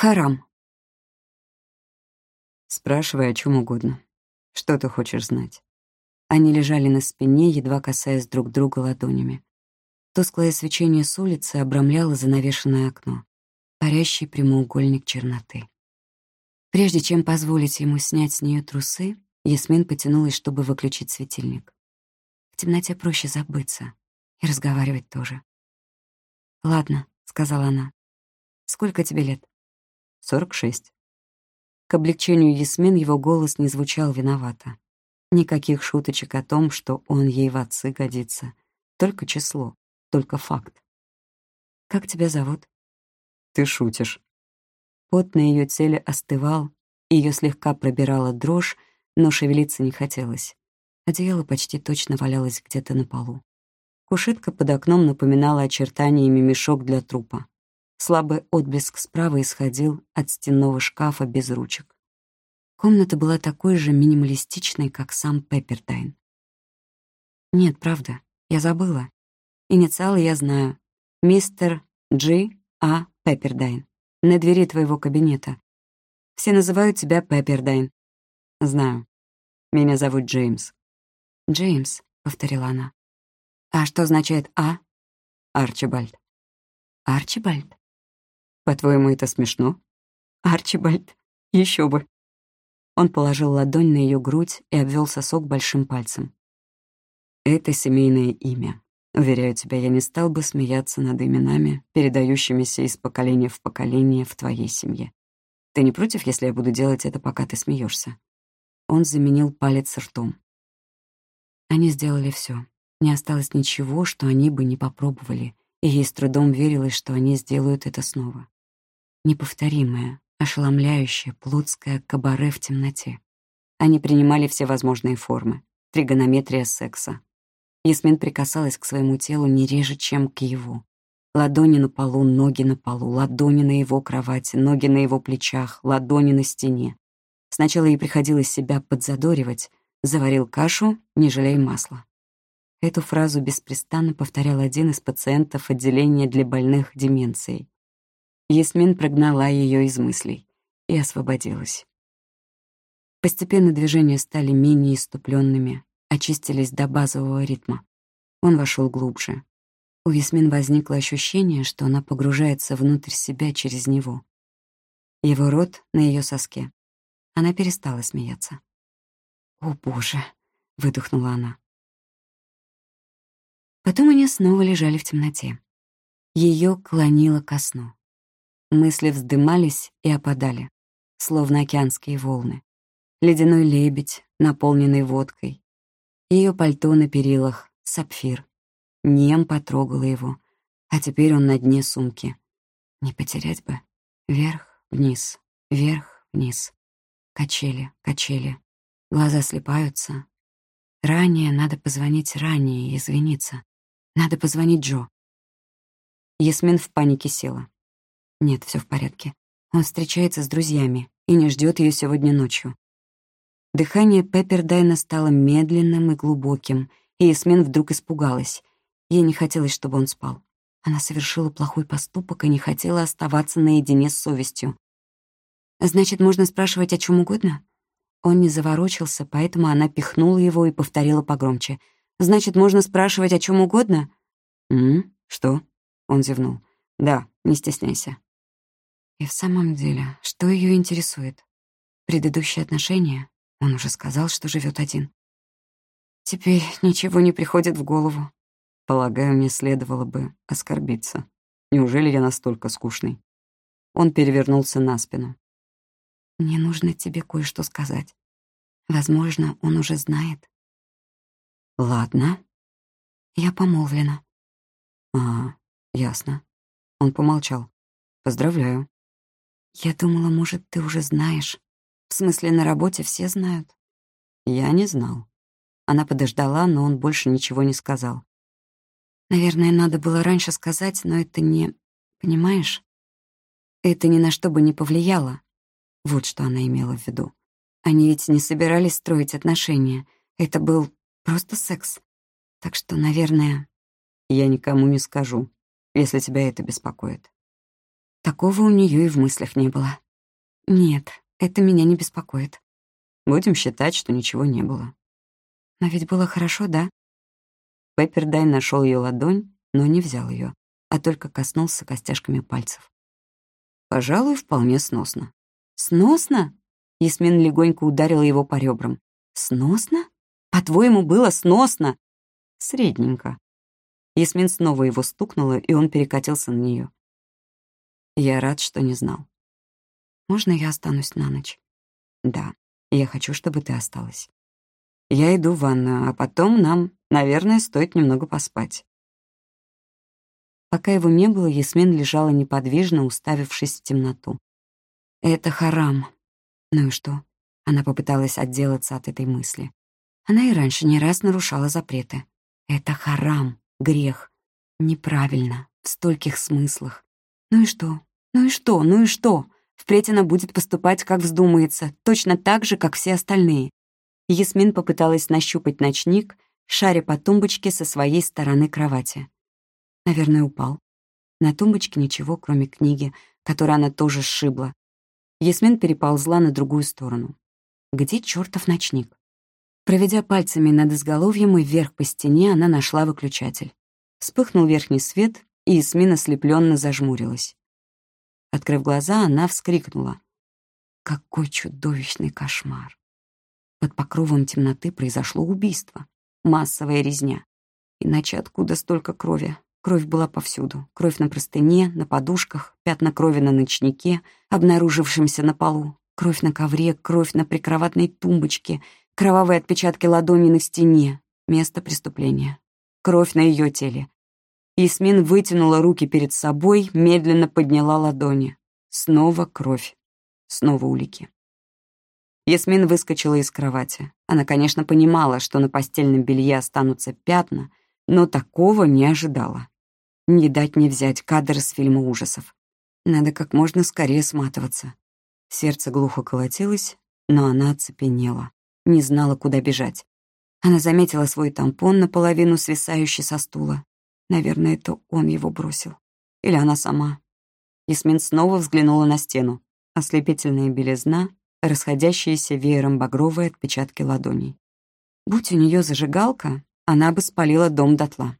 Харам. Спрашивай о чем угодно. Что ты хочешь знать? Они лежали на спине, едва касаясь друг друга ладонями. Тусклое свечение с улицы обрамляло занавешенное окно. Парящий прямоугольник черноты. Прежде чем позволить ему снять с нее трусы, Ясмин потянулась, чтобы выключить светильник. В темноте проще забыться. И разговаривать тоже. «Ладно», — сказала она. «Сколько тебе лет?» «Сорок шесть». К облегчению Ясмин его голос не звучал виновато. Никаких шуточек о том, что он ей в отцы годится. Только число, только факт. «Как тебя зовут?» «Ты шутишь». Пот на ее теле остывал, ее слегка пробирала дрожь, но шевелиться не хотелось. Одеяло почти точно валялось где-то на полу. Кушетка под окном напоминала очертаниями мешок для трупа. Слабый отблеск справа исходил от стенного шкафа без ручек. Комната была такой же минималистичной, как сам Пеппердайн. Нет, правда, я забыла. Инициалы я знаю. Мистер Джи А. Пеппердайн. На двери твоего кабинета. Все называют тебя Пеппердайн. Знаю. Меня зовут Джеймс. Джеймс, — повторила она. А что означает «А»? Арчибальд. Арчибальд? По-твоему, это смешно? Арчибальд. Еще бы. Он положил ладонь на ее грудь и обвел сосок большим пальцем. Это семейное имя. Уверяю тебя, я не стал бы смеяться над именами, передающимися из поколения в поколение в твоей семье. Ты не против, если я буду делать это, пока ты смеешься? Он заменил палец ртом. Они сделали все. Не осталось ничего, что они бы не попробовали, и ей с трудом верилось, что они сделают это снова. Неповторимое, ошеломляющее, плотское кабаре в темноте. Они принимали все возможные формы. Тригонометрия секса. Ясмин прикасалась к своему телу не реже, чем к его. Ладони на полу, ноги на полу, ладони на его кровати, ноги на его плечах, ладони на стене. Сначала ей приходилось себя подзадоривать. Заварил кашу, не жалей масла. Эту фразу беспрестанно повторял один из пациентов отделения для больных деменцией. Ясмин прогнала ее из мыслей и освободилась. Постепенно движения стали менее иступленными, очистились до базового ритма. Он вошел глубже. У Ясмин возникло ощущение, что она погружается внутрь себя через него. Его рот на ее соске. Она перестала смеяться. «О, Боже!» — выдохнула она. Потом они снова лежали в темноте. Ее клонило ко сну. Мысли вздымались и опадали, словно океанские волны. Ледяной лебедь, наполненный водкой. Ее пальто на перилах, сапфир. Нем потрогала его, а теперь он на дне сумки. Не потерять бы. Вверх, вниз, вверх, вниз. Качели, качели. Глаза слепаются. Ранее надо позвонить ранее и извиниться. Надо позвонить Джо. Ясмин в панике села. Нет, все в порядке. Он встречается с друзьями и не ждет ее сегодня ночью. Дыхание Пеппердайна стало медленным и глубоким, и Ясмин вдруг испугалась. Ей не хотелось, чтобы он спал. Она совершила плохой поступок и не хотела оставаться наедине с совестью. «Значит, можно спрашивать о чем угодно?» Он не заворочился, поэтому она пихнула его и повторила погромче — Значит, можно спрашивать о чем угодно? «М? Что?» — он зевнул. «Да, не стесняйся». И в самом деле, что ее интересует? Предыдущие отношения? Он уже сказал, что живет один. Теперь ничего не приходит в голову. Полагаю, мне следовало бы оскорбиться. Неужели я настолько скучный? Он перевернулся на спину. Мне нужно тебе кое-что сказать. Возможно, он уже знает. «Ладно». «Я помолвлена». «А, ясно». Он помолчал. «Поздравляю». «Я думала, может, ты уже знаешь. В смысле, на работе все знают». «Я не знал». Она подождала, но он больше ничего не сказал. «Наверное, надо было раньше сказать, но это не... Понимаешь? Это ни на что бы не повлияло». Вот что она имела в виду. Они ведь не собирались строить отношения. Это был Просто секс. Так что, наверное... Я никому не скажу, если тебя это беспокоит. Такого у нее и в мыслях не было. Нет, это меня не беспокоит. Будем считать, что ничего не было. Но ведь было хорошо, да? Пеппердайн нашел ее ладонь, но не взял ее, а только коснулся костяшками пальцев. Пожалуй, вполне сносно. Сносно? Ясмин легонько ударила его по ребрам. Сносно? По-твоему, было сносно? Средненько. Ясмин снова его стукнула, и он перекатился на нее. Я рад, что не знал. Можно я останусь на ночь? Да, я хочу, чтобы ты осталась. Я иду в ванную, а потом нам, наверное, стоит немного поспать. Пока его не было, Ясмин лежала неподвижно, уставившись в темноту. «Это харам». Ну и что? Она попыталась отделаться от этой мысли. Она и раньше не раз нарушала запреты. Это харам, грех. Неправильно, в стольких смыслах. Ну и что? Ну и что? Ну и что? Впредь она будет поступать, как вздумается, точно так же, как все остальные. Ясмин попыталась нащупать ночник, шаря по тумбочке со своей стороны кровати. Наверное, упал. На тумбочке ничего, кроме книги, которую она тоже сшибла. Ясмин переползла на другую сторону. Где чертов ночник? Проведя пальцами над изголовьем и вверх по стене, она нашла выключатель. Вспыхнул верхний свет, и Ясмин ослепленно зажмурилась. Открыв глаза, она вскрикнула. Какой чудовищный кошмар! Под покровом темноты произошло убийство. Массовая резня. Иначе откуда столько крови? Кровь была повсюду. Кровь на простыне, на подушках, пятна крови на ночнике, обнаружившемся на полу. Кровь на ковре, кровь на прикроватной тумбочке, кровавые отпечатки ладони на стене. Место преступления. Кровь на ее теле. Ясмин вытянула руки перед собой, медленно подняла ладони. Снова кровь. Снова улики. Ясмин выскочила из кровати. Она, конечно, понимала, что на постельном белье останутся пятна, но такого не ожидала. Не дать не взять кадр из фильма ужасов. Надо как можно скорее сматываться. Сердце глухо колотилось, но она оцепенела, не знала, куда бежать. Она заметила свой тампон, наполовину свисающий со стула. Наверное, это он его бросил. Или она сама. Ясмин снова взглянула на стену. Ослепительная белизна, расходящиеся веером багровые отпечатки ладоней. Будь у нее зажигалка, она бы спалила дом дотла.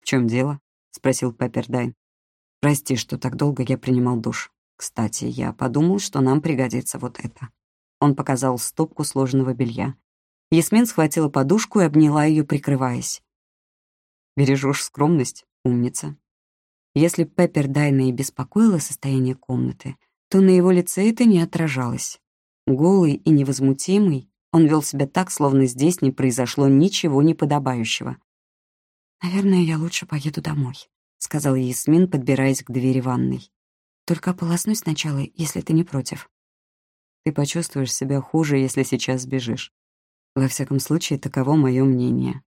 «В чем дело?» — спросил Пеппердайн. «Прости, что так долго я принимал душ. Кстати, я подумал, что нам пригодится вот это». Он показал стопку сложенного белья. Ясмин схватила подушку и обняла ее, прикрываясь. «Бережешь скромность, умница». Если Пеппердайна и беспокоило состояние комнаты, то на его лице это не отражалось. Голый и невозмутимый, он вел себя так, словно здесь не произошло ничего неподобающего. «Наверное, я лучше поеду домой», — сказала Ясмин, подбираясь к двери ванной. «Только ополоснусь сначала, если ты не против». «Ты почувствуешь себя хуже, если сейчас сбежишь. Во всяком случае, таково мое мнение».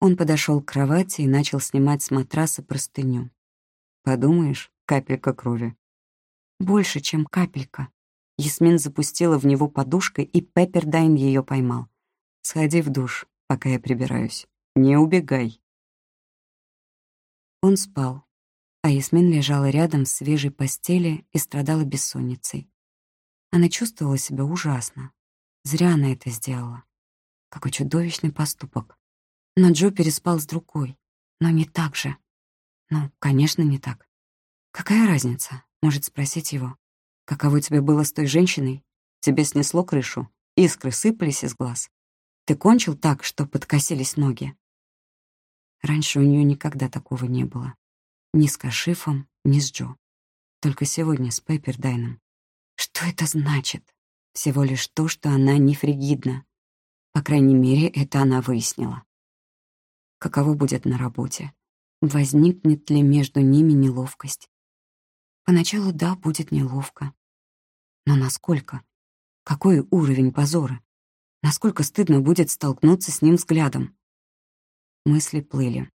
Он подошел к кровати и начал снимать с матраса простыню. «Подумаешь, капелька крови». «Больше, чем капелька», Ясмин запустила в него подушкой, и Пеппердайн ее поймал. «Сходи в душ, пока я прибираюсь. Не убегай». Он спал, а Ясмин лежала рядом в свежей постели и страдала бессонницей. Она чувствовала себя ужасно. Зря она это сделала. Какой чудовищный поступок. Но Джо переспал с другой. Но не так же. Ну, конечно, не так. Какая разница? Может спросить его. Каково тебе было с той женщиной? Тебе снесло крышу? Искры сыпались из глаз? Ты кончил так, что подкосились ноги? Раньше у нее никогда такого не было. Ни с Кашифом, ни с Джо. Только сегодня с Пеппердайном. Что это значит? Всего лишь то, что она не фригидна. По крайней мере, это она выяснила. Каково будет на работе? Возникнет ли между ними неловкость? Поначалу, да, будет неловко. Но насколько? Какой уровень позора? Насколько стыдно будет столкнуться с ним взглядом? Мысли плыли.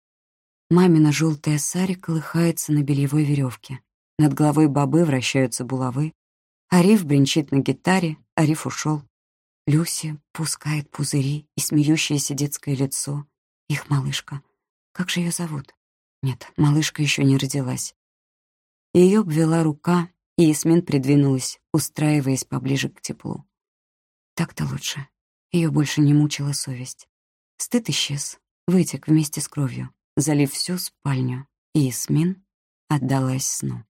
Мамина желтая сари колыхается на бельевой веревке. Над головой бабы вращаются булавы. Ариф бренчит на гитаре, Ариф ушел. Люси пускает пузыри и смеющееся детское лицо. Их малышка. Как же ее зовут? Нет, малышка еще не родилась. Ее обвела рука, и Ясмин придвинулась, устраиваясь поближе к теплу. Так-то лучше. Ее больше не мучила совесть. Стыд исчез, вытек вместе с кровью, залив всю спальню, и Ясмин отдалась сну.